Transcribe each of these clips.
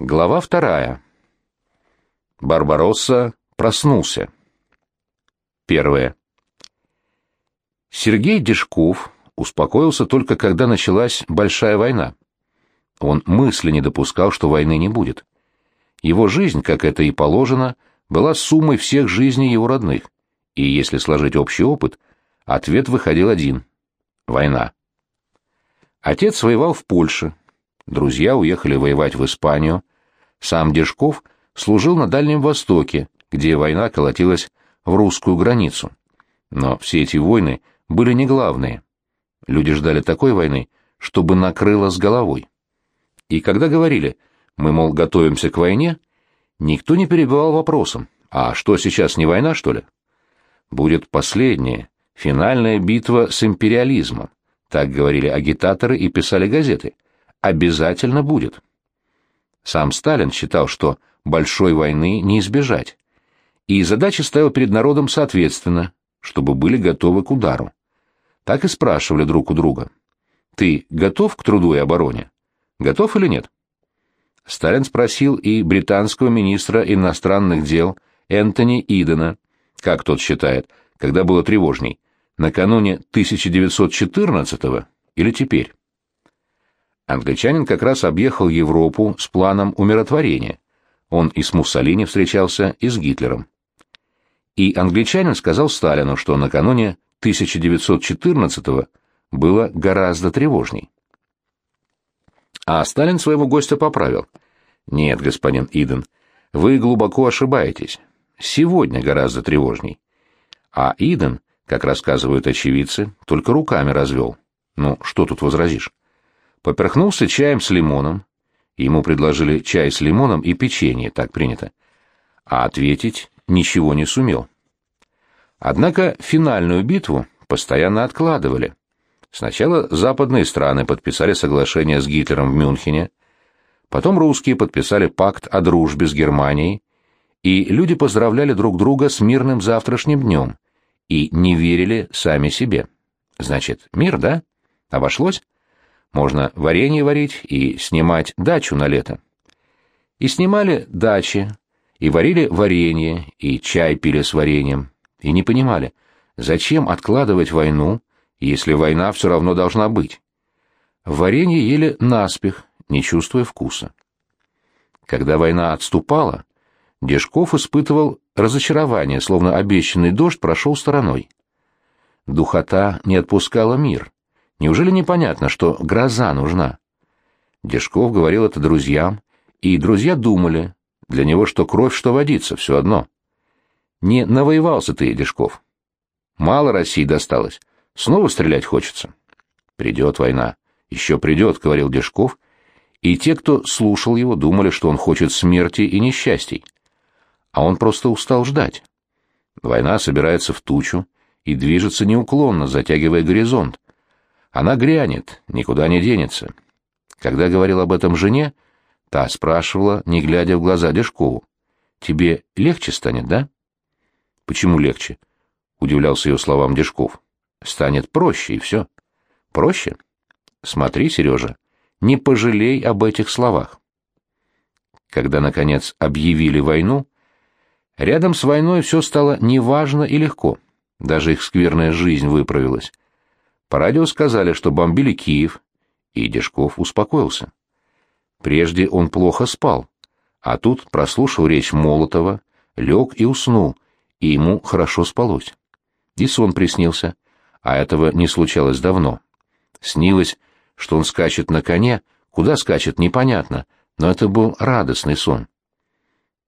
Глава вторая. Барбаросса проснулся. Первое. Сергей Дежков успокоился только когда началась большая война. Он мысли не допускал, что войны не будет. Его жизнь, как это и положено, была суммой всех жизней его родных, и если сложить общий опыт, ответ выходил один — война. Отец воевал в Польше, друзья уехали воевать в Испанию, сам Дежков служил на Дальнем Востоке, где война колотилась в русскую границу. Но все эти войны были не главные. Люди ждали такой войны, чтобы накрыло с головой. И когда говорили «мы, мол, готовимся к войне», никто не перебивал вопросом «а что сейчас, не война, что ли?» Будет последняя, финальная битва с империализмом. Так говорили агитаторы и писали газеты. Обязательно будет. Сам Сталин считал, что большой войны не избежать. И задачи ставил перед народом соответственно, чтобы были готовы к удару. Так и спрашивали друг у друга. «Ты готов к труду и обороне? Готов или нет?» Сталин спросил и британского министра иностранных дел Энтони Идена, как тот считает, когда было тревожней, накануне 1914 или теперь. Англичанин как раз объехал Европу с планом умиротворения. Он и с Муссолини встречался, и с Гитлером. И англичанин сказал Сталину, что накануне 1914 было гораздо тревожней. А Сталин своего гостя поправил. «Нет, господин Иден, вы глубоко ошибаетесь. Сегодня гораздо тревожней». А Иден, как рассказывают очевидцы, только руками развел. Ну, что тут возразишь? Поперхнулся чаем с лимоном. Ему предложили чай с лимоном и печенье, так принято. А ответить ничего не сумел. Однако финальную битву постоянно откладывали. Сначала западные страны подписали соглашение с Гитлером в Мюнхене, потом русские подписали пакт о дружбе с Германией, и люди поздравляли друг друга с мирным завтрашним днем и не верили сами себе. Значит, мир, да? Обошлось? Можно варенье варить и снимать дачу на лето. И снимали дачи, и варили варенье, и чай пили с вареньем, и не понимали, зачем откладывать войну, если война все равно должна быть. Варенье ели наспех, не чувствуя вкуса. Когда война отступала, Дежков испытывал разочарование, словно обещанный дождь прошел стороной. Духота не отпускала мир. Неужели непонятно, что гроза нужна? Дежков говорил это друзьям, и друзья думали, для него что кровь, что водится, все одно. Не навоевался ты, Дежков. Мало России досталось. Снова стрелять хочется. Придет война. Еще придет, говорил Дежков, и те, кто слушал его, думали, что он хочет смерти и несчастий. А он просто устал ждать. Война собирается в тучу и движется неуклонно, затягивая горизонт. Она грянет, никуда не денется. Когда говорил об этом жене, та спрашивала, не глядя в глаза Дежкову. «Тебе легче станет, да?» «Почему легче?» — удивлялся ее словам Дежков. «Станет проще, и все». «Проще?» «Смотри, Сережа, не пожалей об этих словах». Когда, наконец, объявили войну, рядом с войной все стало неважно и легко. Даже их скверная жизнь выправилась. По радио сказали, что бомбили Киев, и Дежков успокоился. Прежде он плохо спал, а тут прослушал речь Молотова, лег и уснул, и ему хорошо спалось. И сон приснился, а этого не случалось давно. Снилось, что он скачет на коне, куда скачет, непонятно, но это был радостный сон.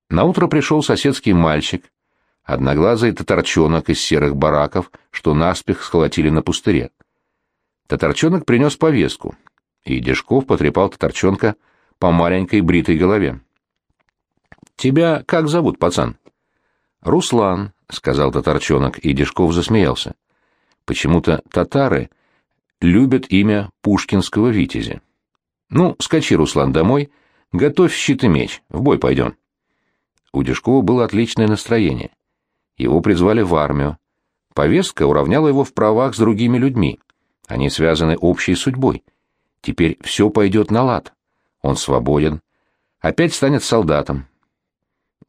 Наутро пришел соседский мальчик, одноглазый татарчонок из серых бараков, что наспех схватили на пустыре. Татарчонок принес повестку, и Дежков потрепал Татарчонка по маленькой бритой голове. «Тебя как зовут, пацан?» «Руслан», — сказал Татарчонок, и Дежков засмеялся. Почему-то татары любят имя пушкинского витязя. «Ну, скачи, Руслан, домой, готовь щит и меч, в бой пойдем». У Дежкова было отличное настроение. Его призвали в армию. Повестка уравняла его в правах с другими людьми. Они связаны общей судьбой. Теперь все пойдет на лад. Он свободен. опять станет солдатом.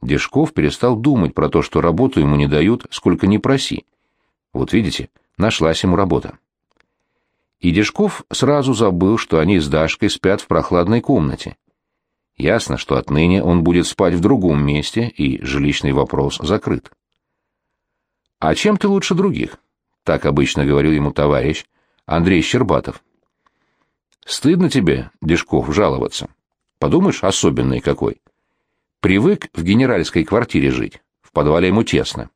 Дежков перестал думать про то, что работу ему не дают, сколько ни проси. Вот видите, нашлась ему работа. И Дежков сразу забыл, что они с Дашкой спят в прохладной комнате. Ясно, что отныне он будет спать в другом месте, и жилищный вопрос закрыт. «А чем ты лучше других?» — так обычно говорил ему товарищ Андрей Щербатов. «Стыдно тебе, Дежков, жаловаться. Подумаешь, особенный какой. Привык в генеральской квартире жить, в подвале ему тесно.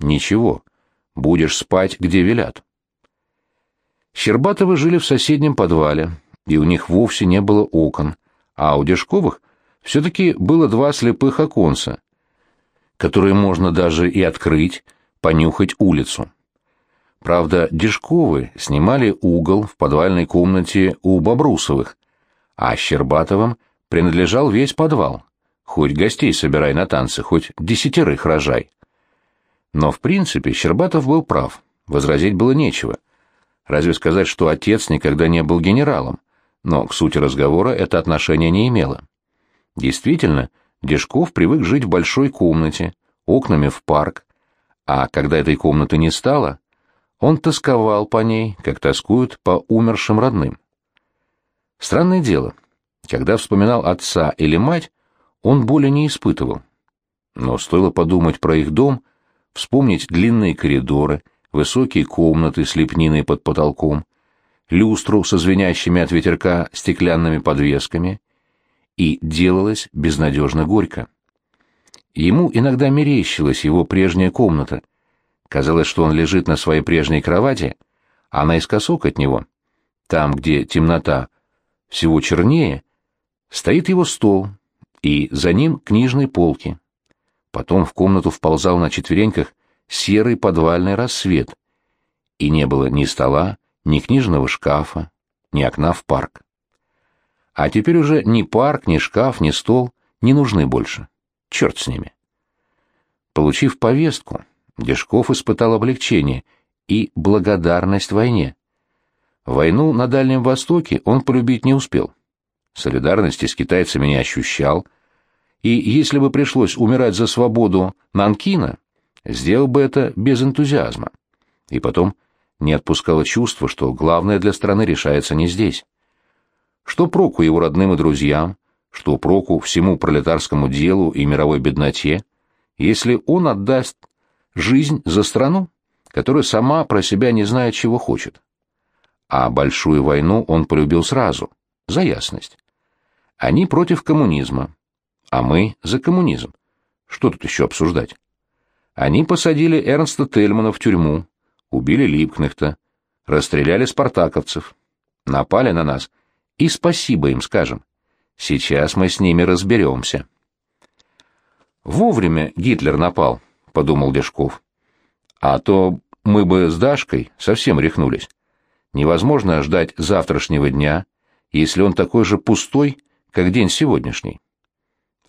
Ничего, будешь спать, где велят». Щербатовы жили в соседнем подвале, и у них вовсе не было окон, а у Дежковых все-таки было два слепых оконца, которые можно даже и открыть, понюхать улицу. Правда, Дежковы снимали угол в подвальной комнате у Бобрусовых, а Щербатовым принадлежал весь подвал. Хоть гостей собирай на танцы, хоть десятерых рожай. Но, в принципе, Щербатов был прав, возразить было нечего. Разве сказать, что отец никогда не был генералом, но к сути разговора это отношение не имело. Действительно, Дежков привык жить в большой комнате, окнами в парк, а когда этой комнаты не стало, он тосковал по ней, как тоскуют по умершим родным. Странное дело, когда вспоминал отца или мать, он боли не испытывал. Но стоило подумать про их дом, вспомнить длинные коридоры, высокие комнаты с лепниной под потолком, люстру со звенящими от ветерка стеклянными подвесками, и делалось безнадежно горько. Ему иногда мерещилась его прежняя комната. Казалось, что он лежит на своей прежней кровати, а наискосок от него, там, где темнота всего чернее, стоит его стол, и за ним книжные полки. Потом в комнату вползал на четвереньках серый подвальный рассвет, и не было ни стола, ни книжного шкафа, ни окна в парк. А теперь уже ни парк, ни шкаф, ни стол не нужны больше. Черт с ними. Получив повестку, Дежков испытал облегчение и благодарность войне. Войну на Дальнем Востоке он полюбить не успел. Солидарности с китайцами не ощущал, и если бы пришлось умирать за свободу Нанкина, сделал бы это без энтузиазма. И потом не отпускало чувство, что главное для страны решается не здесь. Что проку его родным и друзьям, что проку всему пролетарскому делу и мировой бедноте, если он отдаст жизнь за страну, которая сама про себя не знает, чего хочет. А большую войну он полюбил сразу, за ясность. Они против коммунизма, а мы за коммунизм. Что тут еще обсуждать? Они посадили Эрнста Тельмана в тюрьму, убили Липкнехта, расстреляли спартаковцев, напали на нас, и спасибо им скажем. Сейчас мы с ними разберемся. Вовремя Гитлер напал, подумал Дежков. А то мы бы с Дашкой совсем рехнулись. Невозможно ждать завтрашнего дня, если он такой же пустой, как день сегодняшний.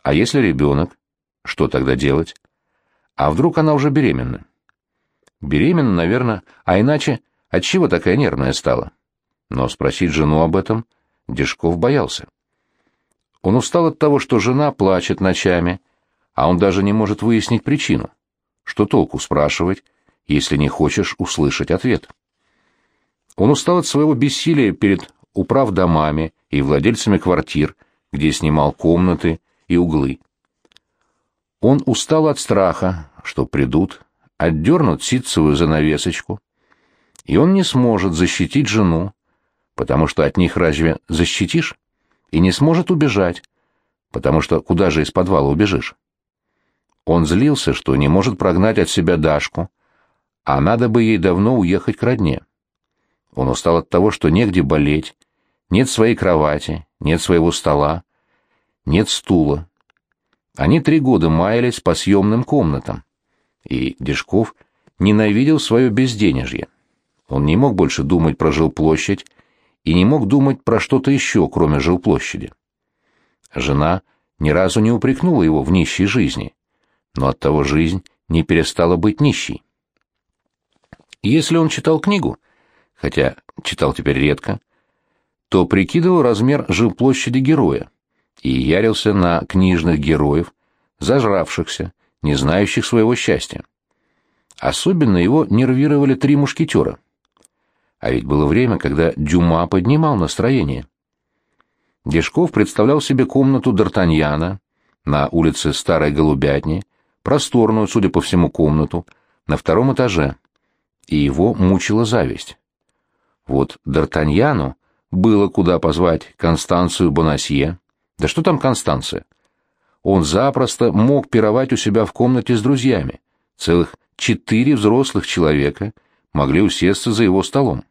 А если ребенок? Что тогда делать? А вдруг она уже беременна? Беременна, наверное, а иначе отчего такая нервная стала? Но спросить жену об этом Дежков боялся. Он устал от того, что жена плачет ночами, а он даже не может выяснить причину. Что толку спрашивать, если не хочешь услышать ответ? Он устал от своего бессилия перед управдомами и владельцами квартир, где снимал комнаты и углы. Он устал от страха, что придут, отдернут ситцевую занавесочку, и он не сможет защитить жену, потому что от них разве защитишь? И не сможет убежать, потому что куда же из подвала убежишь? Он злился, что не может прогнать от себя Дашку, а надо бы ей давно уехать к родне. Он устал от того, что негде болеть, нет своей кровати, нет своего стола, нет стула. Они три года маялись по съемным комнатам и Дежков ненавидел свое безденежье. Он не мог больше думать про жилплощадь и не мог думать про что-то еще, кроме жилплощади. Жена ни разу не упрекнула его в нищей жизни, но оттого жизнь не перестала быть нищей. Если он читал книгу, хотя читал теперь редко, то прикидывал размер жилплощади героя и ярился на книжных героев, зажравшихся, не знающих своего счастья. Особенно его нервировали три мушкетера. А ведь было время, когда Дюма поднимал настроение. Дежков представлял себе комнату Д'Артаньяна на улице Старой Голубятни, просторную, судя по всему, комнату, на втором этаже, и его мучила зависть. Вот Д'Артаньяну было куда позвать Констанцию Бонасье. Да что там Констанция? Он запросто мог пировать у себя в комнате с друзьями. Целых четыре взрослых человека могли усесться за его столом.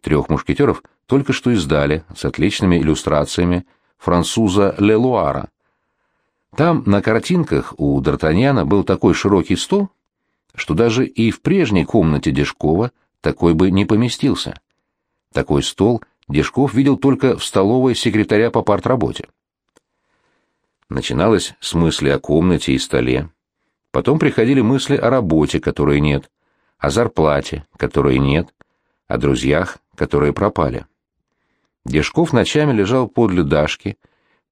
Трех мушкетеров только что издали с отличными иллюстрациями француза Лелуара. Там на картинках у Д'Артаньяна был такой широкий стол, что даже и в прежней комнате Дежкова такой бы не поместился. Такой стол Дежков видел только в столовой секретаря по партработе. Начиналось с мысли о комнате и столе. Потом приходили мысли о работе, которой нет, о зарплате, которой нет, о друзьях, которые пропали. Дежков ночами лежал подле Дашки,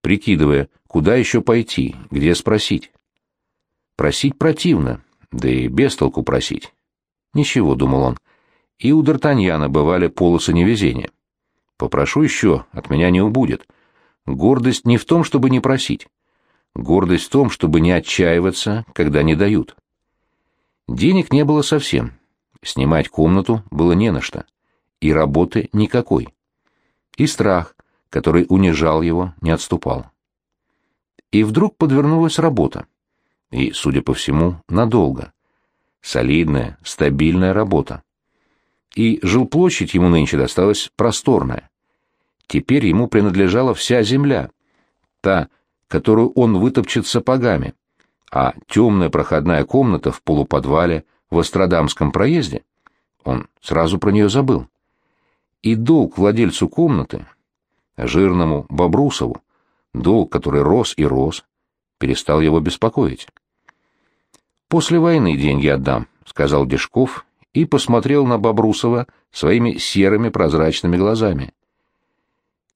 прикидывая, куда еще пойти, где спросить. Просить противно, да и без толку просить. Ничего, думал он, и у Д'Артаньяна бывали полосы невезения. Попрошу еще, от меня не убудет. Гордость не в том, чтобы не просить. Гордость в том, чтобы не отчаиваться, когда не дают. Денег не было совсем. Снимать комнату было не на что. И работы никакой. И страх, который унижал его, не отступал. И вдруг подвернулась работа. И, судя по всему, надолго. Солидная, стабильная работа и жилплощадь ему нынче досталась просторная. Теперь ему принадлежала вся земля, та, которую он вытопчет сапогами, а темная проходная комната в полуподвале в Астрадамском проезде, он сразу про нее забыл. И долг владельцу комнаты, жирному Бобрусову, долг, который рос и рос, перестал его беспокоить. «После войны деньги отдам», — сказал Дежков и посмотрел на Бобрусова своими серыми прозрачными глазами.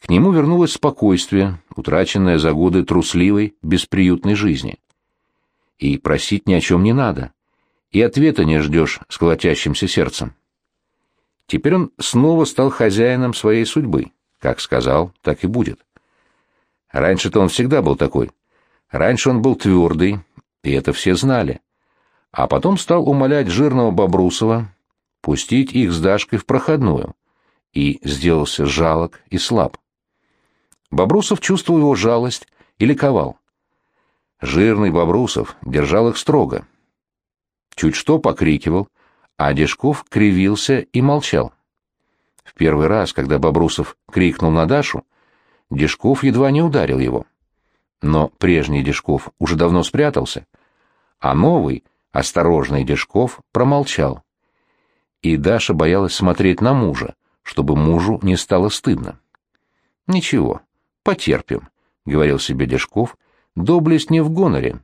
К нему вернулось спокойствие, утраченное за годы трусливой, бесприютной жизни. И просить ни о чем не надо, и ответа не ждешь с колотящимся сердцем. Теперь он снова стал хозяином своей судьбы. Как сказал, так и будет. Раньше-то он всегда был такой. Раньше он был твердый, и это все знали а потом стал умолять жирного Бобрусова пустить их с Дашкой в проходную, и сделался жалок и слаб. Бобрусов чувствовал его жалость и ликовал. Жирный Бобрусов держал их строго. Чуть что покрикивал, а Дежков кривился и молчал. В первый раз, когда Бобрусов крикнул на Дашу, Дежков едва не ударил его. Но прежний Дежков уже давно спрятался, а новый — Осторожный Дежков промолчал. И Даша боялась смотреть на мужа, чтобы мужу не стало стыдно. «Ничего, потерпим», — говорил себе Дежков, — «доблесть не в гоноре,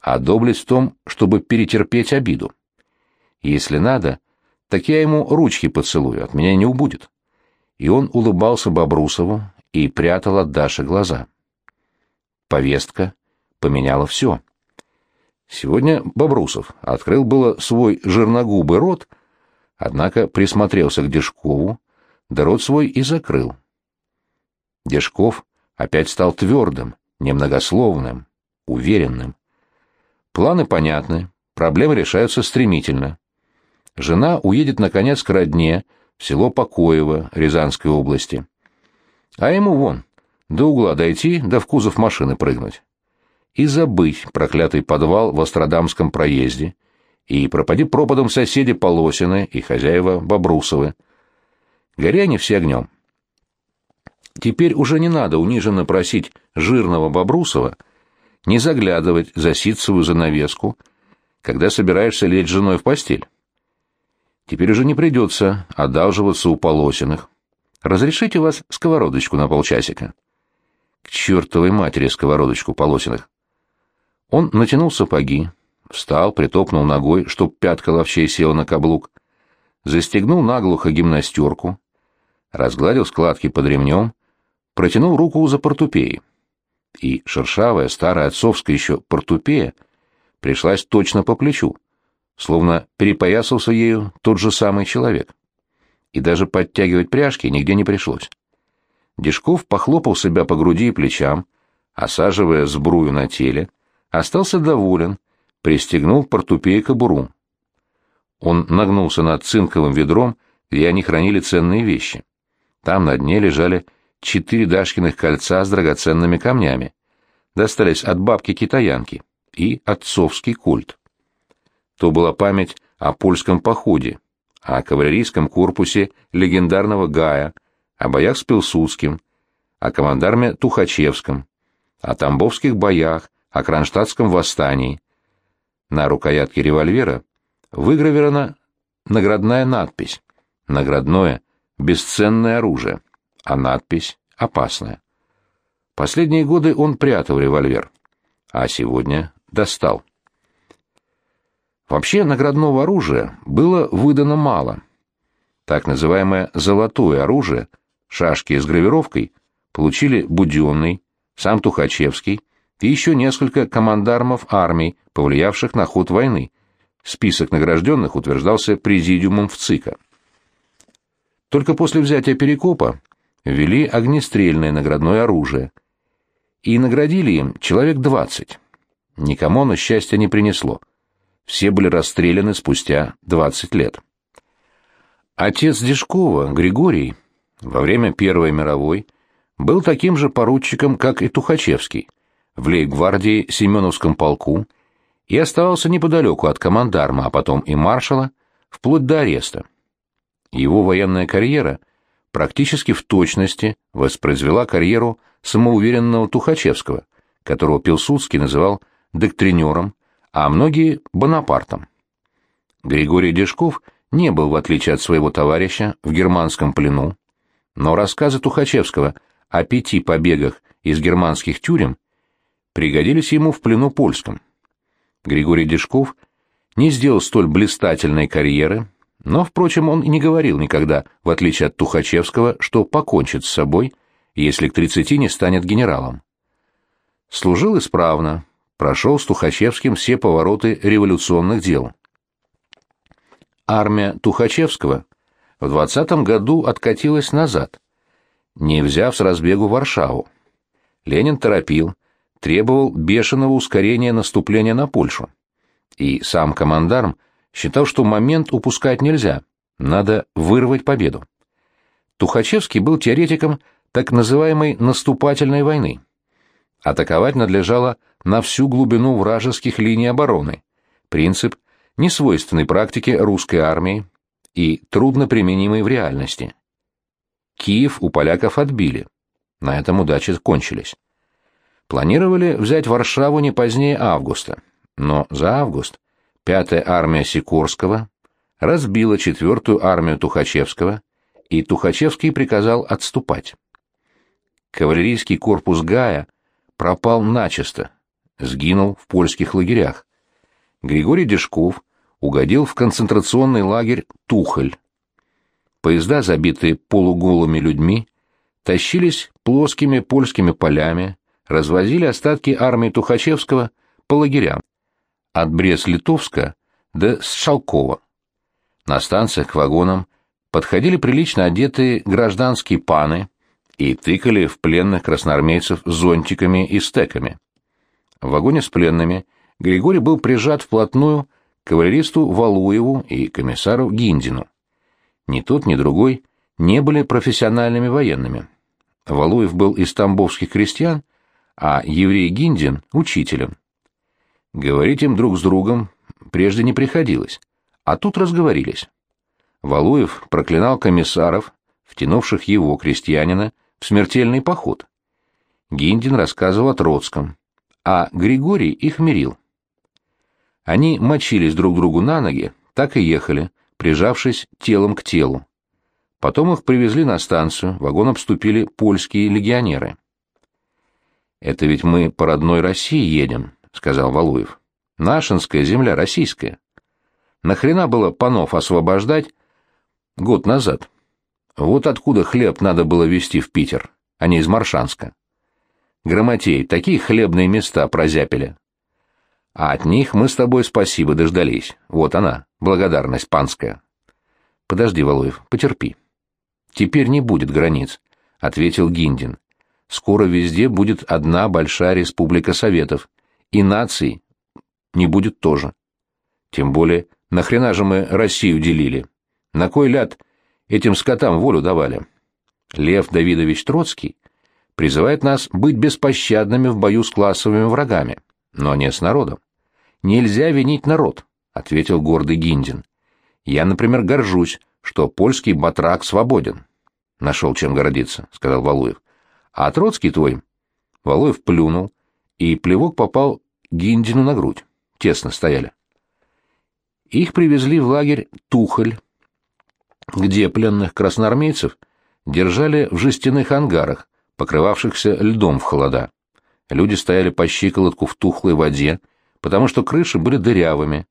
а доблесть в том, чтобы перетерпеть обиду. Если надо, так я ему ручки поцелую, от меня не убудет». И он улыбался Бобрусову и прятал от Даши глаза. Повестка поменяла все. Сегодня Бобрусов открыл было свой жирногубый рот, однако присмотрелся к Дежкову, да рот свой и закрыл. Дежков опять стал твердым, немногословным, уверенным. Планы понятны, проблемы решаются стремительно. Жена уедет, наконец, к родне, в село Покоево, Рязанской области. А ему вон, до угла дойти, да в кузов машины прыгнуть и забыть проклятый подвал в Астрадамском проезде, и пропади пропадом соседи Полосины и хозяева Бобрусовы. Горя они все огнем. Теперь уже не надо униженно просить жирного Бобрусова не заглядывать за ситцевую занавеску, когда собираешься лечь женой в постель. Теперь уже не придется одалживаться у Полосиных. Разрешите вас сковородочку на полчасика? К чертовой матери сковородочку Полосиных. Он натянул сапоги, встал, притопнул ногой, чтоб пятка ловчей села на каблук, застегнул наглухо гимнастерку, разгладил складки под ремнем, протянул руку за портупеей. и шершавая, старая отцовская еще портупея пришлась точно по плечу, словно перепоясался ею тот же самый человек. И даже подтягивать пряжки нигде не пришлось. Дежков похлопал себя по груди и плечам, осаживая сбрую на теле, остался доволен, пристегнул портупею кобуру. Он нагнулся над цинковым ведром, где они хранили ценные вещи. Там на дне лежали четыре Дашкиных кольца с драгоценными камнями. Достались от бабки-китаянки и отцовский культ. То была память о польском походе, о кавалерийском корпусе легендарного Гая, о боях с Пилсудским, о командарме Тухачевском, о тамбовских боях, о кронштадтском восстании. На рукоятке револьвера выгравирована наградная надпись «Наградное бесценное оружие», а надпись опасная. Последние годы он прятал револьвер, а сегодня достал. Вообще наградного оружия было выдано мало. Так называемое «золотое оружие», шашки с гравировкой, получили Буденный, сам Тухачевский и еще несколько командармов армий, повлиявших на ход войны. Список награжденных утверждался президиумом в ЦИКа. Только после взятия Перекопа ввели огнестрельное наградное оружие. И наградили им человек двадцать. Никому оно счастья не принесло. Все были расстреляны спустя двадцать лет. Отец Дежкова, Григорий, во время Первой мировой был таким же поручиком, как и Тухачевский, в лейб-гвардии Семеновском полку и оставался неподалеку от командарма, а потом и маршала, вплоть до ареста. Его военная карьера практически в точности воспроизвела карьеру самоуверенного Тухачевского, которого Пилсудский называл доктринером, а многие — Бонапартом. Григорий Дежков не был, в отличие от своего товарища, в германском плену, но рассказы Тухачевского о пяти побегах из германских тюрем пригодились ему в плену польском. Григорий Дежков не сделал столь блистательной карьеры, но, впрочем, он и не говорил никогда, в отличие от Тухачевского, что покончит с собой, если к тридцати не станет генералом. Служил исправно, прошел с Тухачевским все повороты революционных дел. Армия Тухачевского в двадцатом году откатилась назад, не взяв с разбегу Варшаву. Ленин торопил, требовал бешеного ускорения наступления на Польшу. И сам командарм считал, что момент упускать нельзя, надо вырвать победу. Тухачевский был теоретиком так называемой наступательной войны. Атаковать надлежало на всю глубину вражеских линий обороны. Принцип, несвойственный практике русской армии и трудно применимый в реальности. Киев у поляков отбили. На этом удачи кончились. Планировали взять Варшаву не позднее августа, но за август Пятая армия Сикорского разбила четвертую армию Тухачевского, и Тухачевский приказал отступать. Кавалерийский корпус Гая пропал начисто, сгинул в польских лагерях. Григорий Дежков угодил в концентрационный лагерь Тухоль. Поезда, забитые полуголыми людьми, тащились плоскими польскими полями, развозили остатки армии Тухачевского по лагерям от Брест-Литовска до Шалкова. На станциях к вагонам подходили прилично одетые гражданские паны и тыкали в пленных красноармейцев зонтиками и стеками. В вагоне с пленными Григорий был прижат вплотную к кавалеристу Валуеву и комиссару Гиндину. Ни тот, ни другой не были профессиональными военными. Валуев был из тамбовских крестьян, а еврей Гиндин — учителем. Говорить им друг с другом прежде не приходилось, а тут разговорились. Валуев проклинал комиссаров, втянувших его, крестьянина, в смертельный поход. Гиндин рассказывал о Троцком, а Григорий их мирил. Они мочились друг другу на ноги, так и ехали, прижавшись телом к телу. Потом их привезли на станцию, вагон обступили польские легионеры. «Это ведь мы по родной России едем», — сказал Валуев. «Нашинская земля российская. Нахрена было панов освобождать год назад? Вот откуда хлеб надо было везти в Питер, а не из Маршанска. Грамотей, такие хлебные места прозяпили. А от них мы с тобой спасибо дождались. Вот она, благодарность панская. Подожди, Валуев, потерпи. Теперь не будет границ, — ответил Гиндин. Скоро везде будет одна большая республика Советов, и наций не будет тоже. Тем более, нахрена же мы Россию делили? На кой ляд этим скотам волю давали? Лев Давидович Троцкий призывает нас быть беспощадными в бою с классовыми врагами, но не с народом. Нельзя винить народ, ответил гордый Гиндин. Я, например, горжусь, что польский батрак свободен. Нашел чем гордиться, сказал Валуев. А Троцкий твой? Валуев плюнул, и плевок попал Гиндину на грудь. Тесно стояли. Их привезли в лагерь Тухоль, где пленных красноармейцев держали в жестяных ангарах, покрывавшихся льдом в холода. Люди стояли по щиколотку в тухлой воде, потому что крыши были дырявыми.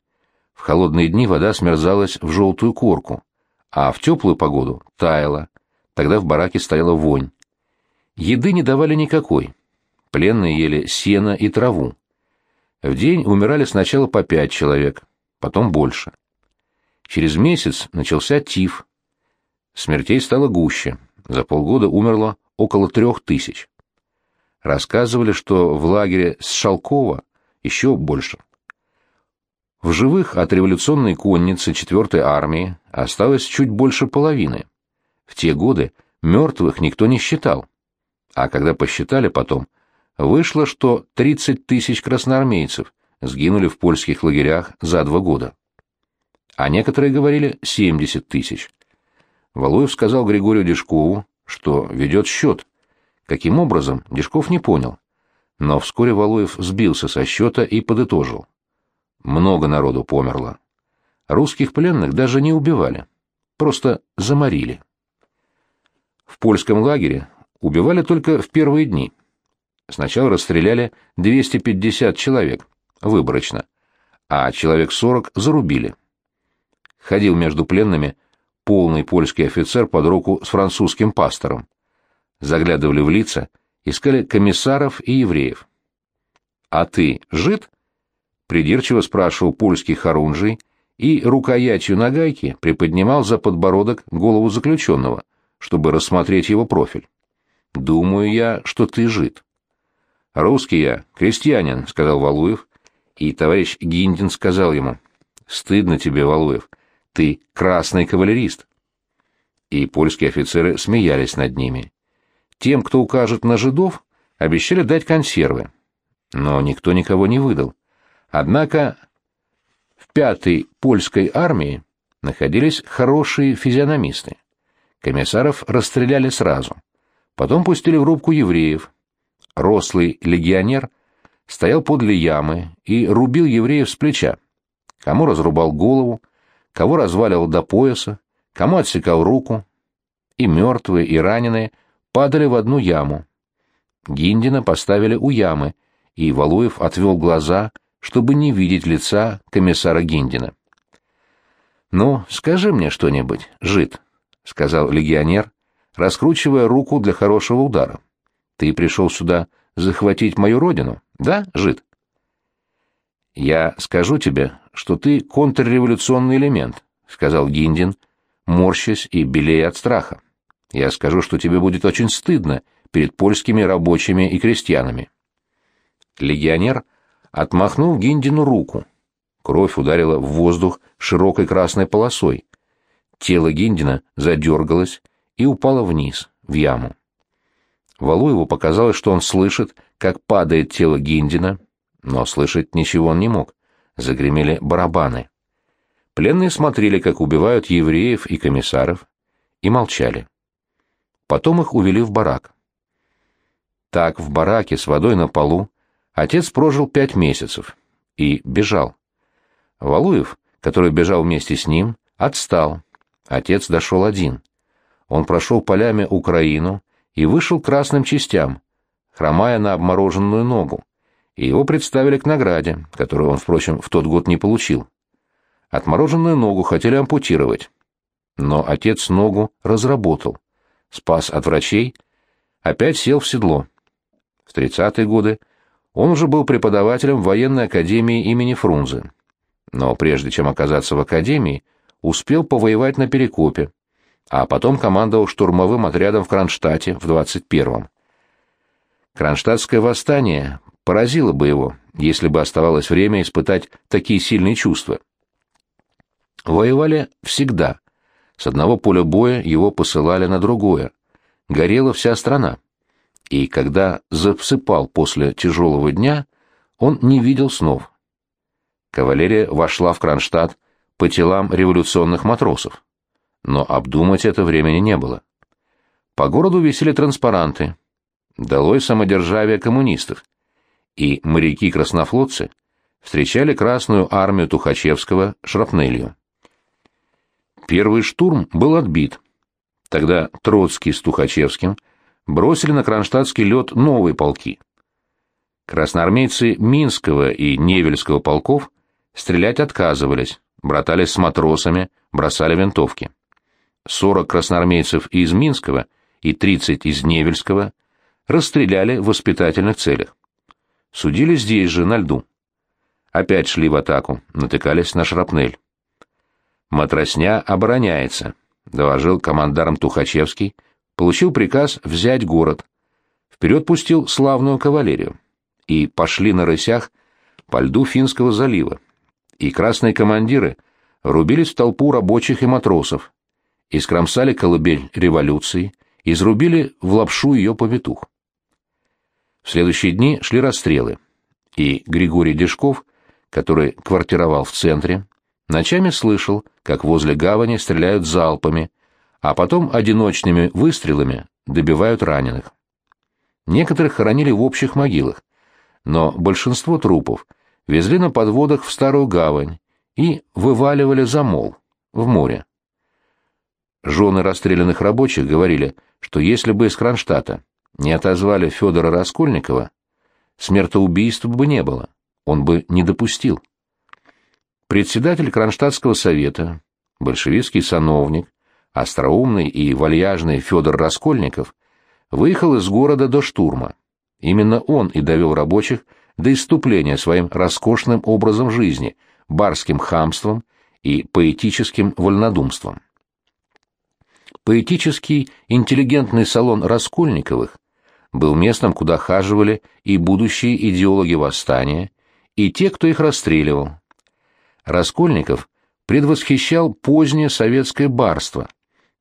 В холодные дни вода смерзалась в желтую корку, а в теплую погоду таяла. Тогда в бараке стояла вонь. Еды не давали никакой. Пленные ели сено и траву. В день умирали сначала по пять человек, потом больше. Через месяц начался тиф. Смертей стало гуще. За полгода умерло около трех тысяч. Рассказывали, что в лагере с Шалкова еще больше. В живых от революционной конницы 4-й армии осталось чуть больше половины. В те годы мертвых никто не считал. А когда посчитали потом, вышло, что 30 тысяч красноармейцев сгинули в польских лагерях за два года. А некоторые говорили 70 тысяч. Валуев сказал Григорию Дежкову, что ведет счет. Каким образом, Дежков не понял. Но вскоре Валуев сбился со счета и подытожил. Много народу померло. Русских пленных даже не убивали, просто заморили. В польском лагере убивали только в первые дни. Сначала расстреляли 250 человек, выборочно, а человек 40 зарубили. Ходил между пленными полный польский офицер под руку с французским пастором. Заглядывали в лица, искали комиссаров и евреев. «А ты жид?» — придирчиво спрашивал польский хорунжий и рукоятью нагайки приподнимал за подбородок голову заключенного, чтобы рассмотреть его профиль. «Думаю я, что ты жид». «Русский я, крестьянин», — сказал Валуев, и товарищ Гиндин сказал ему, «Стыдно тебе, Валуев, ты красный кавалерист». И польские офицеры смеялись над ними. Тем, кто укажет на жидов, обещали дать консервы. Но никто никого не выдал. Однако в пятой польской армии находились хорошие физиономисты. Комиссаров расстреляли сразу. Потом пустили в рубку евреев. Рослый легионер стоял подле ямы и рубил евреев с плеча. Кому разрубал голову, кого разваливал до пояса, кому отсекал руку. И мертвые, и раненые падали в одну яму. Гиндина поставили у ямы, и Валуев отвел глаза, чтобы не видеть лица комиссара Гиндина. «Ну, скажи мне что-нибудь, жид», — сказал легионер, раскручивая руку для хорошего удара. «Ты пришел сюда захватить мою родину, да, жид?» «Я скажу тебе, что ты контрреволюционный элемент», — сказал Гиндин, морщась и белея от страха. «Я скажу, что тебе будет очень стыдно перед польскими рабочими и крестьянами». Легионер отмахнул Гиндину руку. Кровь ударила в воздух широкой красной полосой. Тело Гиндина задергалось и упало вниз, в яму. Валуеву показалось, что он слышит, как падает тело Гиндина, но слышать ничего он не мог. Загремели барабаны. Пленные смотрели, как убивают евреев и комиссаров, и молчали. Потом их увели в барак. Так, в бараке с водой на полу, отец прожил пять месяцев и бежал. Валуев, который бежал вместе с ним, отстал. Отец дошел один. Он прошел полями Украину и вышел красным частям, хромая на обмороженную ногу, и его представили к награде, которую он, впрочем, в тот год не получил. Отмороженную ногу хотели ампутировать, но отец ногу разработал, спас от врачей, опять сел в седло. В 30-е годы он уже был преподавателем военной академии имени Фрунзе. Но прежде чем оказаться в академии, успел повоевать на Перекопе, а потом командовал штурмовым отрядом в Кронштадте в 21-м. Кронштадтское восстание поразило бы его, если бы оставалось время испытать такие сильные чувства. Воевали всегда. С одного поля боя его посылали на другое. Горела вся страна. И когда засыпал после тяжелого дня, он не видел снов. Кавалерия вошла в Кронштадт по телам революционных матросов. Но обдумать это времени не было. По городу висели транспаранты. «Долой самодержавие коммунистов!» И моряки-краснофлотцы встречали Красную армию Тухачевского шрапнелью. Первый штурм был отбит. Тогда Троцкий с Тухачевским бросили на кронштадтский лед новые полки. Красноармейцы Минского и Невельского полков стрелять отказывались, братались с матросами, бросали винтовки. 40 красноармейцев из Минского и 30 из Невельского расстреляли в воспитательных целях. Судили здесь же, на льду. Опять шли в атаку, натыкались на шрапнель. Матросня обороняется, доложил командарм Тухачевский, получил приказ взять город. Вперед пустил славную кавалерию. И пошли на рысях по льду Финского залива. И красные командиры рубились в толпу рабочих и матросов, и скромсали колыбель революции, изрубили в лапшу ее повитух. В следующие дни шли расстрелы, и Григорий Дежков, который квартировал в центре, Ночами слышал, как возле гавани стреляют залпами, а потом одиночными выстрелами добивают раненых. Некоторых хоронили в общих могилах, но большинство трупов везли на подводах в старую гавань и вываливали за мол, в море. Жены расстрелянных рабочих говорили, что если бы из Кронштадта не отозвали Федора Раскольникова, смертоубийства бы не было, он бы не допустил. Председатель Кронштадтского совета, большевистский сановник, остроумный и вальяжный Федор Раскольников выехал из города до штурма. Именно он и довел рабочих до иступления своим роскошным образом жизни, барским хамством и поэтическим вольнодумством. Поэтический интеллигентный салон Раскольниковых был местом, куда хаживали и будущие идеологи восстания, и те, кто их расстреливал, Раскольников предвосхищал позднее советское барство.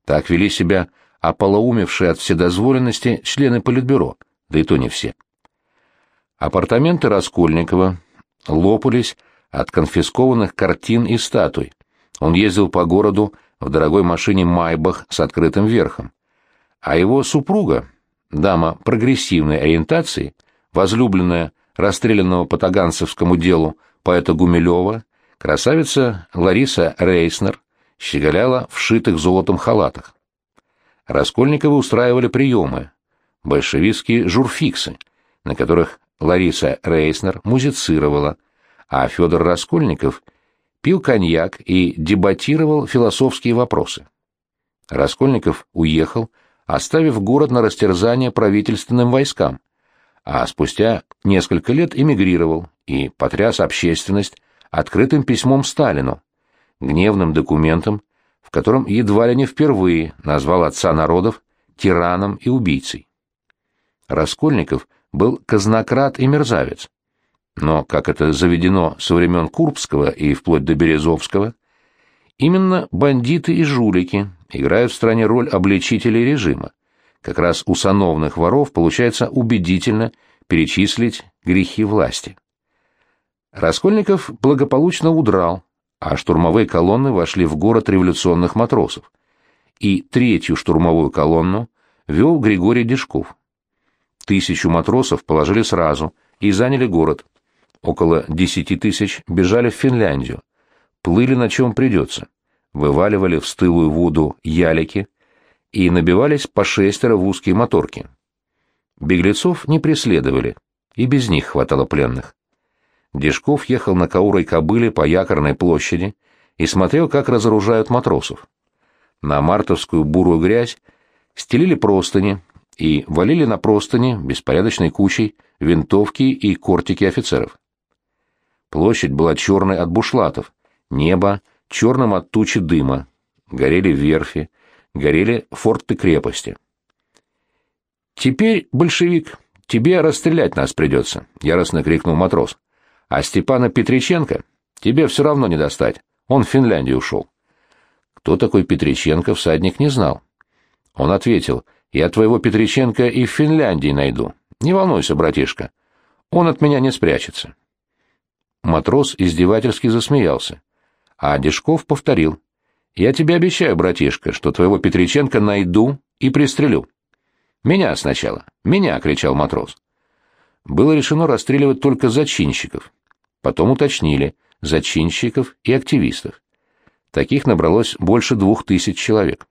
Так вели себя ополоумевшие от вседозволенности члены Политбюро, да и то не все. Апартаменты Раскольникова лопались от конфискованных картин и статуй. Он ездил по городу в дорогой машине «Майбах» с открытым верхом. А его супруга, дама прогрессивной ориентации, возлюбленная расстрелянного по Таганцевскому делу поэта Гумилева, Красавица Лариса Рейснер щеголяла в шитых золотом халатах. Раскольниковы устраивали приемы, большевистские журфиксы, на которых Лариса Рейснер музицировала, а Федор Раскольников пил коньяк и дебатировал философские вопросы. Раскольников уехал, оставив город на растерзание правительственным войскам, а спустя несколько лет эмигрировал и потряс общественность открытым письмом Сталину, гневным документом, в котором едва ли не впервые назвал отца народов тираном и убийцей. Раскольников был казнократ и мерзавец. Но, как это заведено со времен Курбского и вплоть до Березовского, именно бандиты и жулики играют в стране роль обличителей режима. Как раз у сановных воров получается убедительно перечислить грехи власти. Раскольников благополучно удрал, а штурмовые колонны вошли в город революционных матросов. И третью штурмовую колонну вел Григорий Дежков. Тысячу матросов положили сразу и заняли город. Около десяти тысяч бежали в Финляндию. Плыли на чем придется. Вываливали в стылую воду ялики и набивались по шестеро в узкие моторки. Беглецов не преследовали, и без них хватало пленных. Дежков ехал на каурой кобыле по якорной площади и смотрел, как разоружают матросов. На мартовскую бурую грязь стелили простыни и валили на простыни беспорядочной кучей винтовки и кортики офицеров. Площадь была черной от бушлатов, небо черным от тучи дыма, горели верфи, горели форты крепости. «Теперь, большевик, тебе расстрелять нас придется», — яростно крикнул матрос. «А Степана Петриченко тебе все равно не достать, он в Финляндию ушел». Кто такой Петриченко, всадник не знал. Он ответил, «Я твоего Петриченко и в Финляндии найду. Не волнуйся, братишка, он от меня не спрячется». Матрос издевательски засмеялся. А Дежков повторил. «Я тебе обещаю, братишка, что твоего Петриченко найду и пристрелю». «Меня сначала! Меня!» — кричал матрос. Было решено расстреливать только зачинщиков. Потом уточнили — зачинщиков и активистов. Таких набралось больше двух тысяч человек.